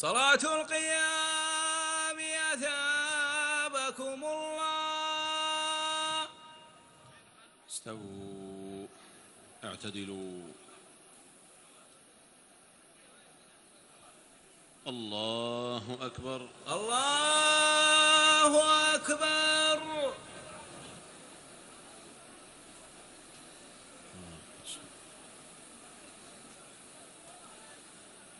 صلاة القيام أثابكم الله. استووا اعتدلوا. الله أكبر. الله أكبر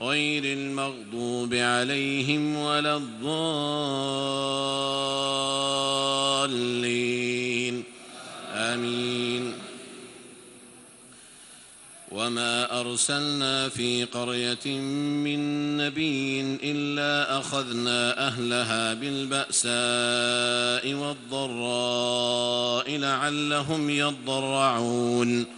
غير المغضوب عليهم ولا الضالين. آمين. وما أرسلنا في قرية من نبي إلا أخذنا أهلها بالبأساء والضراء لعلهم يضرعون.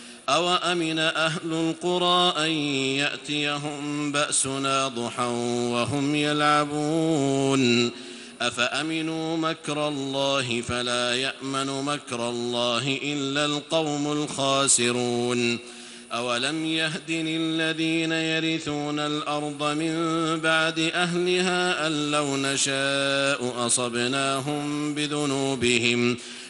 أوأمن أهل القرى أن يأتيهم بأسنا ضحى وهم يلعبون؟ أفأمنوا مكر الله فلا يأمن مكر الله إلا القوم الخاسرون؟ أولم يهد للذين يرثون الأرض من بعد أهلها أن لو نشاء أصبناهم بذنوبهم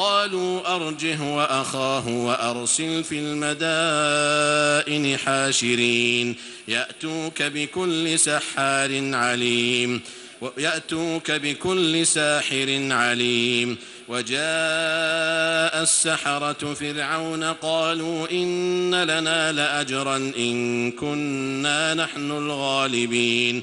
قالوا أرجه وأخاه وأرسل في المدائن حاشرين. يأتوك بكل سحار عليم. ويأتوك بكل ساحر عليم. وجاء السحرة فرعون قالوا إن لنا لأجرا إن كنا نحن الغالبين.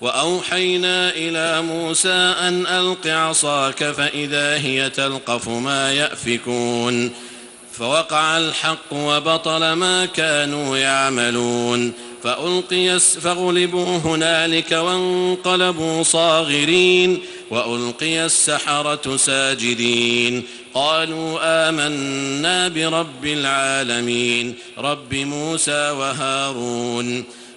وأوحينا إلى موسى أن ألق عصاك فإذا هي تلقف ما يأفكون فوقع الحق وبطل ما كانوا يعملون فألقي فغلبوا هنالك وانقلبوا صاغرين وألقي السحرة ساجدين قالوا آمنا برب العالمين رب موسى وهارون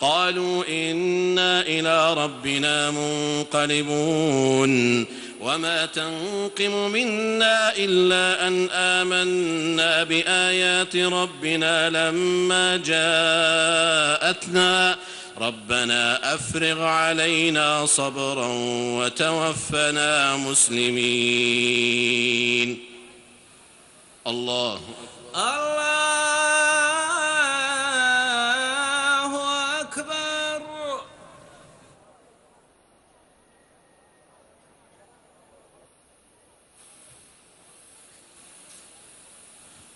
قالوا إنا إلى ربنا منقلبون وما تنقم منا إلا أن آمنا بآيات ربنا لما جاءتنا. ربنا أفرغ علينا صبرا وتوفنا مسلمين. الله الله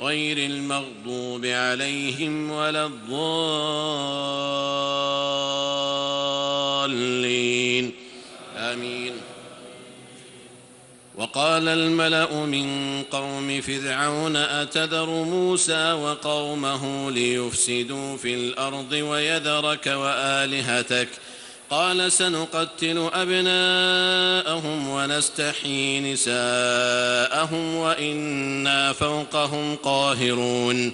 غير المغضوب عليهم ولا الضالين. آمين. وقال الملأ من قوم فرعون أتذر موسى وقومه ليفسدوا في الأرض ويذرك وآلهتك قال سنقتل أبناءهم ونستحيي نساءهم وإنا فوقهم قاهرون.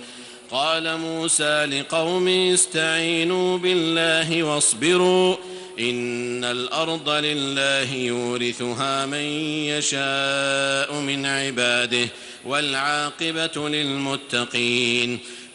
قال موسى لقومه استعينوا بالله واصبروا إن الأرض لله يورثها من يشاء من عباده والعاقبة للمتقين.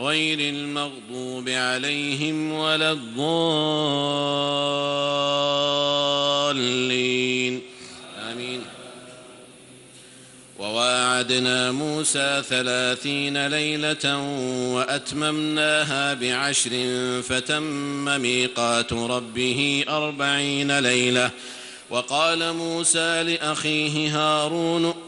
غير المغضوب عليهم ولا الضالين. آمين. وواعدنا موسى ثلاثين ليلة وأتممناها بعشر فتم ميقات ربه أربعين ليلة. وقال موسى لأخيه هارون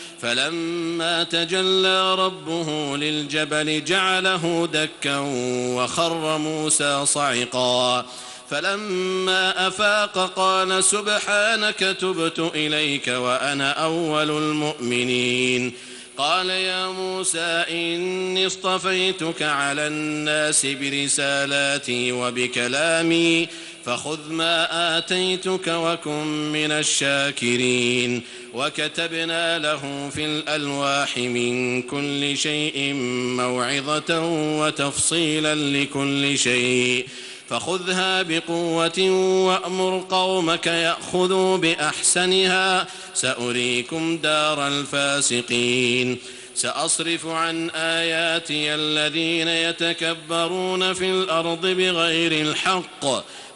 فلما تجلى ربه للجبل جعله دكا وخر موسى صعقا. فلما أفاق قال سبحانك تبت إليك وأنا أول المؤمنين. قال يا موسى إني اصطفيتك على الناس برسالاتي وبكلامي. فخذ ما آتيتك وكن من الشاكرين وكتبنا له في الألواح من كل شيء موعظة وتفصيلا لكل شيء فخذها بقوة وأمر قومك يأخذوا بأحسنها سأريكم دار الفاسقين سأصرف عن آياتي الذين يتكبرون في الأرض بغير الحق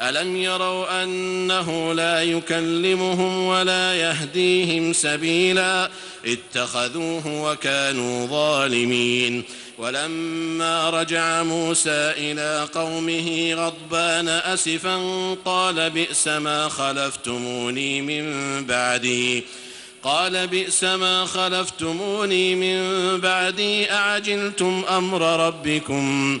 ألم يروا أنه لا يكلمهم ولا يهديهم سبيلا؟ اتخذوه وكانوا ظالمين. ولما رجع موسى إلى قومه غضبان أسفا قال بئس ما خلفتموني من بعدي. قال بئس ما خلفتموني من بعدي أعجلتم أمر ربكم؟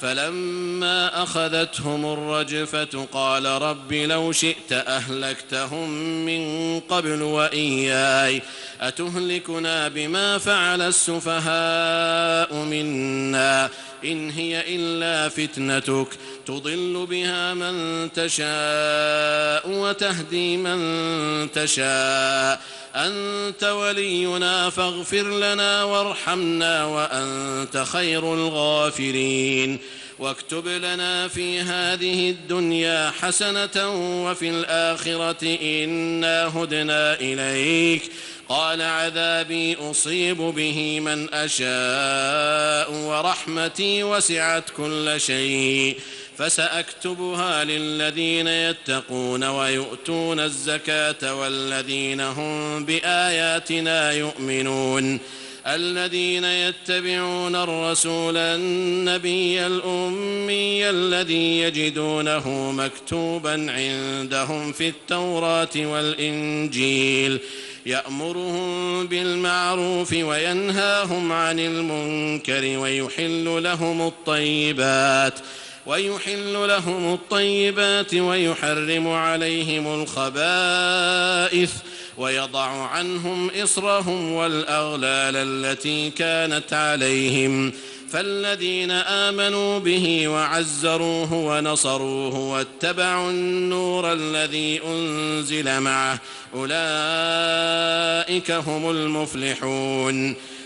فلما أخذتهم الرجفة قال رب لو شئت أهلكتهم من قبل وإياي أتهلكنا بما فعل السفهاء منا إن هي إلا فتنتك تضل بها من تشاء وتهدي من تشاء. أنت ولينا فاغفر لنا وارحمنا وأنت خير الغافرين. واكتب لنا في هذه الدنيا حسنة وفي الآخرة إنا هدنا إليك. قال عذابي أصيب به من أشاء ورحمتي وسعت كل شيء. فسأكتبها للذين يتقون ويؤتون الزكاة والذين هم بآياتنا يؤمنون. الذين يتبعون الرسول النبي الأمي الذي يجدونه مكتوبا عندهم في التوراة والإنجيل. يأمرهم بالمعروف وينهاهم عن المنكر ويحل لهم الطيبات. ويحل لهم الطيبات ويحرم عليهم الخبائث ويضع عنهم إصرهم والأغلال التي كانت عليهم فالذين آمنوا به وعزروه ونصروه واتبعوا النور الذي أنزل معه أولئك هم المفلحون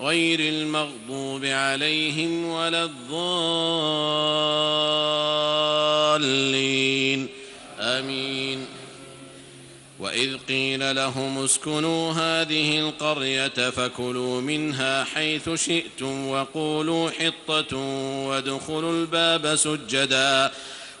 غير المغضوب عليهم ولا الضالين. آمين. وإذ قيل لهم اسكنوا هذه القرية فكلوا منها حيث شئتم وقولوا حطة وادخلوا الباب سجدا.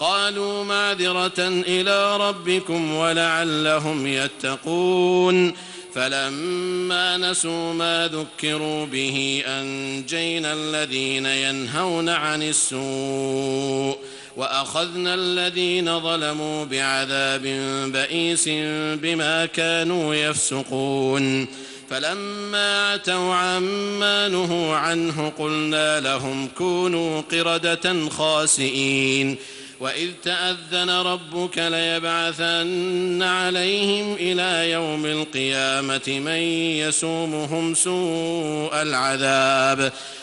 قالوا معذرة إلى ربكم ولعلهم يتقون. فلما نسوا ما ذكروا به أنجينا الذين ينهون عن السوء وأخذنا الذين ظلموا بعذاب بئيس بما كانوا يفسقون. فلما عتوا عما نهوا عنه قلنا لهم كونوا قردة خاسئين. وإذ تأذن ربك ليبعثن عليهم إلى يوم القيامة من يسومهم سوء العذاب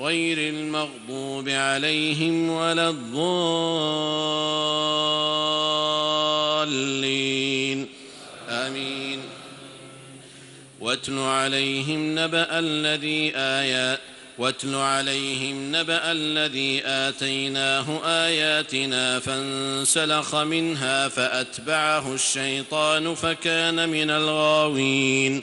غير المغضوب عليهم ولا الضالين. آمين. واتل عليهم نبأ الذي آيات واتل عليهم نبأ الذي آتيناه آياتنا فانسلخ منها فأتبعه الشيطان فكان من الغاوين.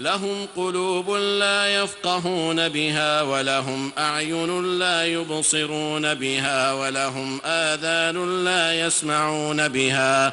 لهم قلوب لا يفقهون بها ولهم أعين لا يبصرون بها ولهم آذان لا يسمعون بها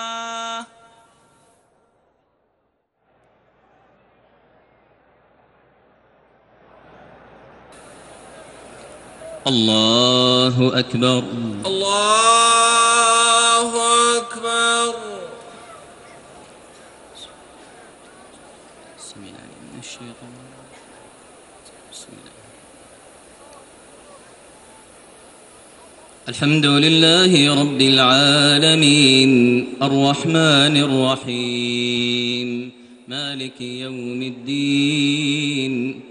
الله أكبر. الله أكبر. بسم الله من الشيطان بسم الله. الحمد لله رب العالمين. الرحمن الرحيم. مالك يوم الدين.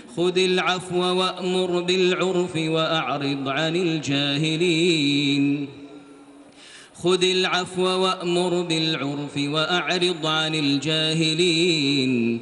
خذ العفو وأمر بالعرف وأعرض عن الجاهلين. خذ العفو وأمر بالعرف وأعرض عن الجاهلين.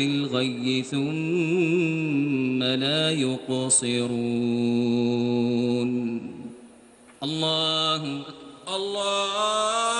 الغي ثم لا يقصرون. الله الله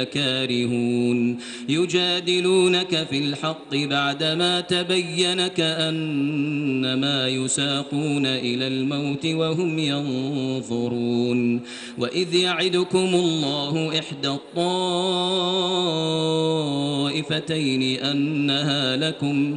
لكارهون. يجادلونك في الحق بعدما تبين كأنما يساقون إلى الموت وهم ينظرون. وإذ يعدكم الله إحدى الطائفتين أنها لكم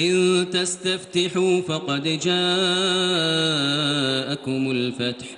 إن تستفتحوا فقد جاءكم الفتح.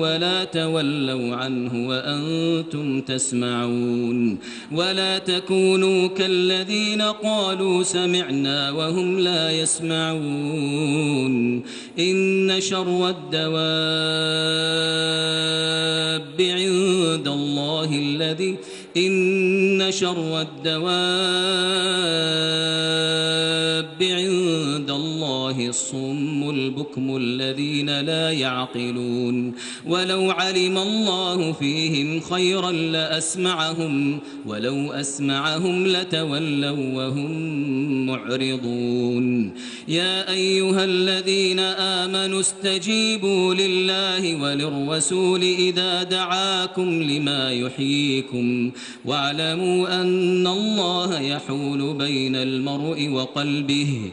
ولا تولوا عنه وأنتم تسمعون ولا تكونوا كالذين قالوا سمعنا وهم لا يسمعون إن شر الدواب عند الله الذي إن شر الدواب عند الله الصم البكم الذين لا يعقلون. ولو علم الله فيهم خيرا لأسمعهم ولو أسمعهم لتولوا وهم معرضون. يا أيها الذين آمنوا استجيبوا لله وللرسول إذا دعاكم لما يحييكم. واعلموا أن الله يحول بين المرء وقلبه.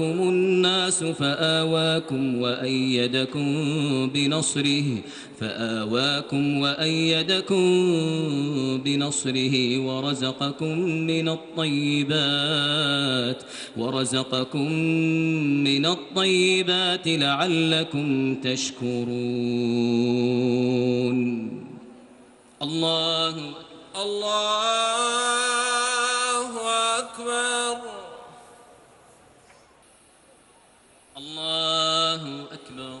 الناس فآواكم وأيدكم بنصره فآواكم وأيدكم بنصره ورزقكم من الطيبات ورزقكم من الطيبات لعلكم تشكرون. الله الله أكبر الله أكبر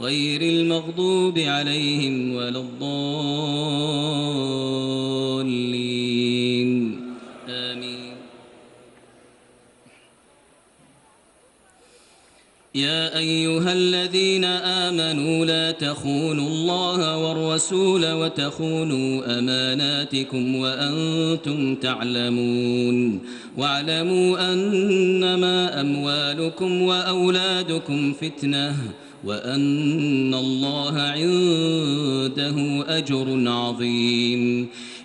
غير المغضوب عليهم ولا الضالين. آمين. يا أيها الذين آمنوا لا تخونوا الله والرسول وتخونوا أماناتكم وأنتم تعلمون. واعلموا أنما أموالكم وأولادكم فتنةٌ. وأن الله عنده أجر عظيم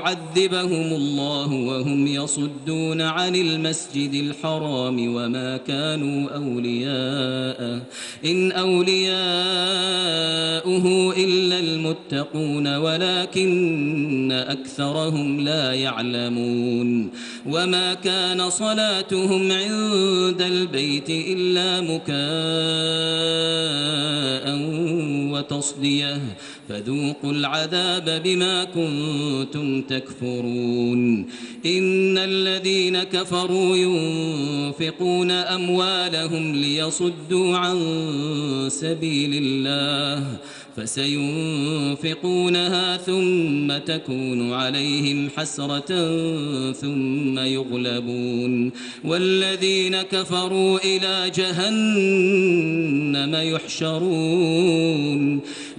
يعذبهم الله وهم يصدون عن المسجد الحرام وما كانوا أولياء إن أولياؤه إلا المتقون ولكن أكثرهم لا يعلمون. وما كان صلاتهم عند البيت إلا مكاء وتصدية. فذوقوا العذاب بما كنتم تكفرون. إن الذين كفروا ينفقون أموالهم ليصدوا عن سبيل الله فسينفقونها ثم تكون عليهم حسرة ثم يغلبون. والذين كفروا إلى جهنم يحشرون.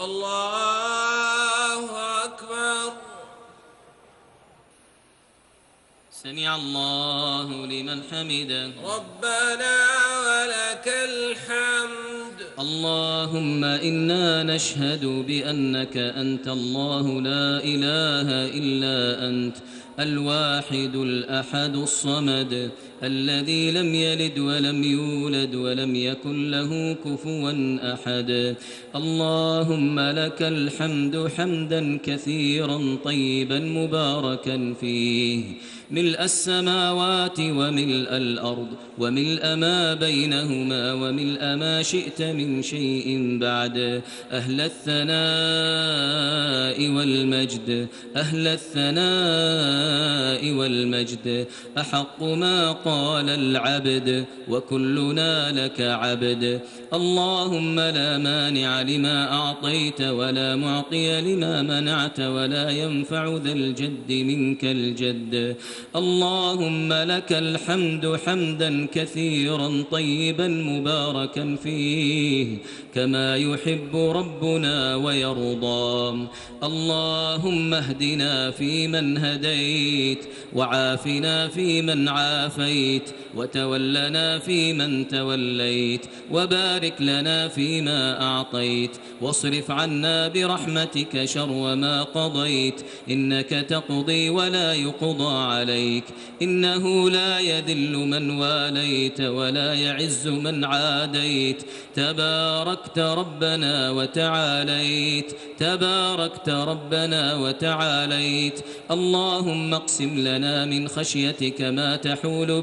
الله أكبر. سمع الله لمن حمده. ربنا ولك الحمد. اللهم إنا نشهد بأنك أنت الله لا إله إلا أنت الواحد الأحد الصمد. الذي لم يلد ولم يولد ولم يكن له كفوا أحد. اللهم لك الحمد حمدا كثيرا طيبا مباركا فيه. ملء السماوات وملء الأرض وملء ما بينهما وملء ما شئت من شيء بعد. أهل الثناء والمجد أهل الثناء والمجد. أحق ما قال العبد وكلنا لك عبد. اللهم لا مانع لما أعطيت ولا معطي لما منعت ولا ينفع ذا الجد منك الجد. اللهم لك الحمد حمدا كثيرا طيبا مباركا فيه كما يحب ربنا ويرضى. اللهم اهدنا فيمن هديت وعافنا فيمن عافيت. وتولنا فيمن توليت وبارك لنا فيما أعطيت واصرف عنا برحمتك شر ما قضيت إنك تقضي ولا يقضى عليك إنه لا يذل من واليت ولا يعز من عاديت تباركت ربنا وتعاليت تباركت ربنا وتعاليت اللهم اقسم لنا من خشيتك ما تحول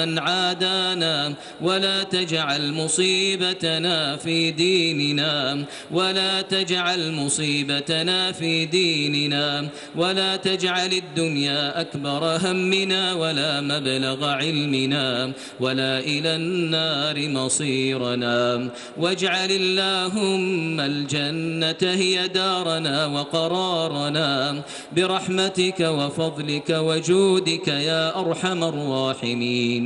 عادانا ولا تجعل مصيبتنا في ديننا ولا تجعل مصيبتنا في ديننا ولا تجعل الدنيا أكبر همنا ولا مبلغ علمنا ولا إلى النار مصيرنا واجعل اللهم الجنة هي دارنا وقرارنا برحمتك وفضلك وجودك يا أرحم الراحمين.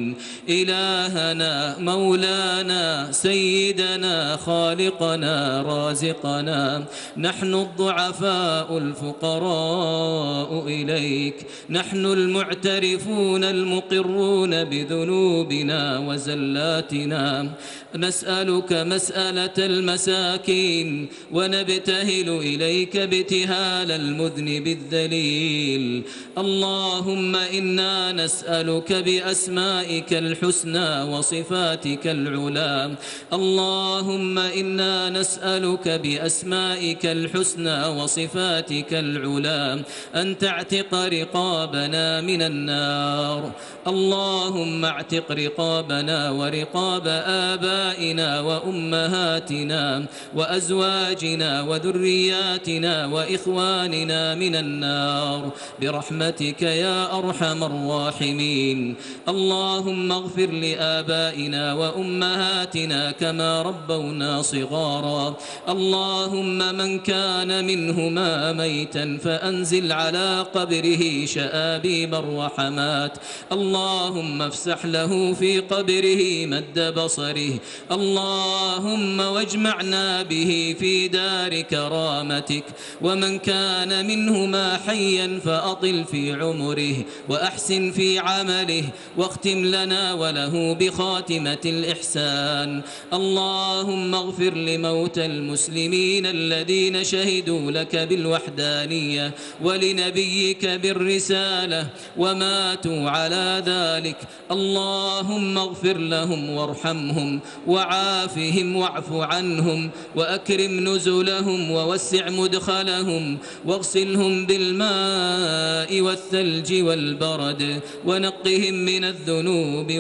إلهنا مولانا سيدنا خالقنا رازقنا. نحن الضعفاء الفقراء إليك. نحن المعترفون المقرون بذنوبنا وزلاتنا. نسألك مسألة المساكين ونبتهل إليك ابتهال المذنب الذليل اللهم إنا نسألك بأسمائك الحسنى وصفاتك العلى اللهم إنا نسألك بأسمائك الحسنى وصفاتك العلى أن تعتق رقابنا من النار. اللهم اعتق رقابنا ورقاب آبائنا وأمهاتنا وأزواجنا وذرياتنا وإخواننا من النار. برحمتك يا أرحم الراحمين. اللهم اغفر لآبائنا وأمهاتنا كما ربونا صغارا. اللهم من كان منهما ميتا فأنزل على قبره شآبيب الرحمات. اللهم افسح له في قبره مد بصره. اللهم واجمعنا به في دار كرامتك. ومن كان منهما حيا فأطل في عمره. وأحسن في عمله. واختم لنا وله بخاتمة الإحسان. اللهم اغفر لموتى المسلمين الذين شهدوا لك بالوحدانية ولنبيك بالرسالة وماتوا على ذلك. اللهم اغفر لهم وارحمهم وعافهم واعف عنهم وأكرم نزلهم ووسع مدخلهم واغسلهم بالماء والثلج والبرد ونقهم من الذنوب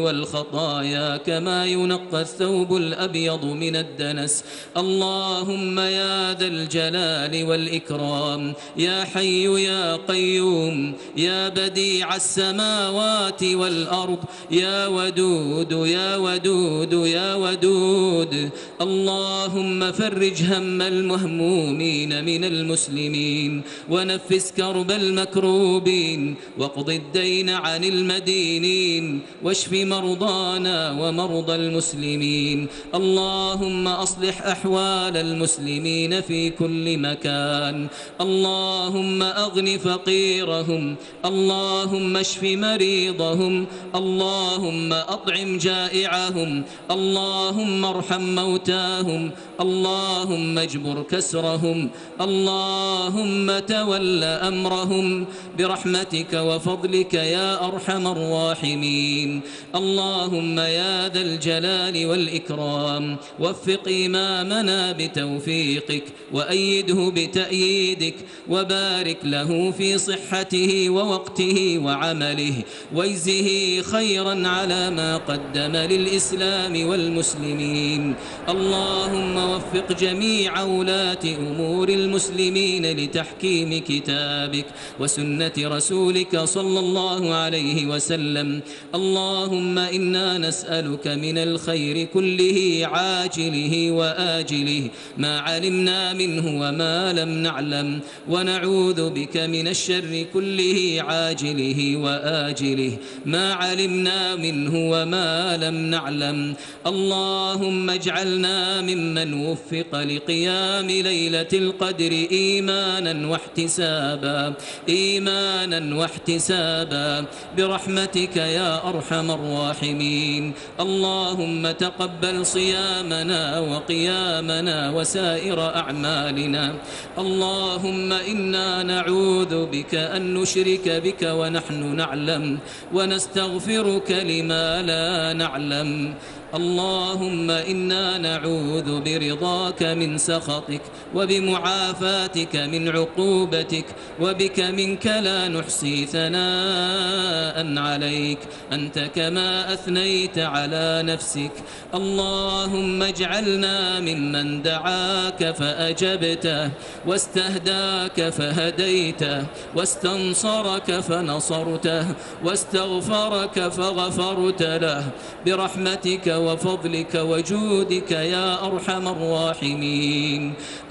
والخطايا كما ينقى الثوب الأبيض من الدنس. اللهم يا ذا الجلال والإكرام يا حي يا قيوم يا بديع السماوات والأرض يا ودود يا ودود يا ودود. اللهم فرج هم المهمومين من المسلمين ونفس كرب المكروبين واقض الدين عن المدينين واشف مرضانا ومرضى المسلمين. اللهم أصلح أحوال المسلمين في كل مكان. اللهم أغن فقيرهم. اللهم اشف مريضهم. اللهم أطعم جائعهم. اللهم ارحم موتاهم. اللهم اجبر كسرهم اللهم تول أمرهم برحمتك وفضلك يا أرحم الراحمين. اللهم يا ذا الجلال والإكرام وفق إمامنا بتوفيقك وأيده بتأييدك وبارك له في صحته ووقته وعمله واجزه خيرا على ما قدم للإسلام والمسلمين. اللهم وفق جميع ولاة أمور المسلمين لتحكيم كتابك وسنة رسولك صلى الله عليه وسلم. اللهم إنا نسألك من الخير كله عاجله وآجله. ما علمنا منه وما لم نعلم. ونعوذ بك من الشر كله عاجله وآجله. ما علمنا منه وما لم نعلم. اللهم اجعلنا ممن وفق لقيام ليلة القدر إيمانا واحتسابا إيمانا واحتسابا. برحمتك يا أرحم الراحمين. اللهم تقبل صيامنا وقيامنا وسائر أعمالنا. اللهم إنا نعوذ بك أن نشرك بك ونحن نعلم ونستغفرك لما لا نعلم. اللهم إنا نعوذ برضاك من سخطك وبمعافاتك من عقوبتك وبك منك لا نحصي ثناء عليك. أنت كما أثنيت على نفسك. اللهم اجعلنا ممن دعاك فأجبته واستهداك فهديته واستنصرك فنصرته واستغفرك فغفرت له. برحمتك وفضلك وجودك يا أرحم الراحمين.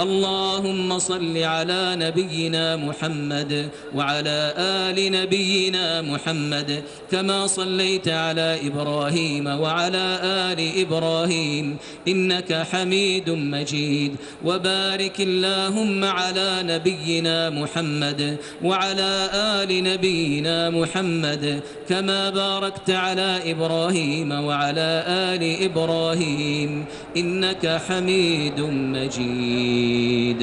اللهم صل على نبينا محمد وعلى آل نبينا محمد كما صليت على إبراهيم وعلى آل إبراهيم. إنك حميد مجيد. وبارك اللهم على نبينا محمد وعلى آل نبينا محمد كما باركت على إبراهيم وعلى آل إبراهيم إنك حميد مجيد.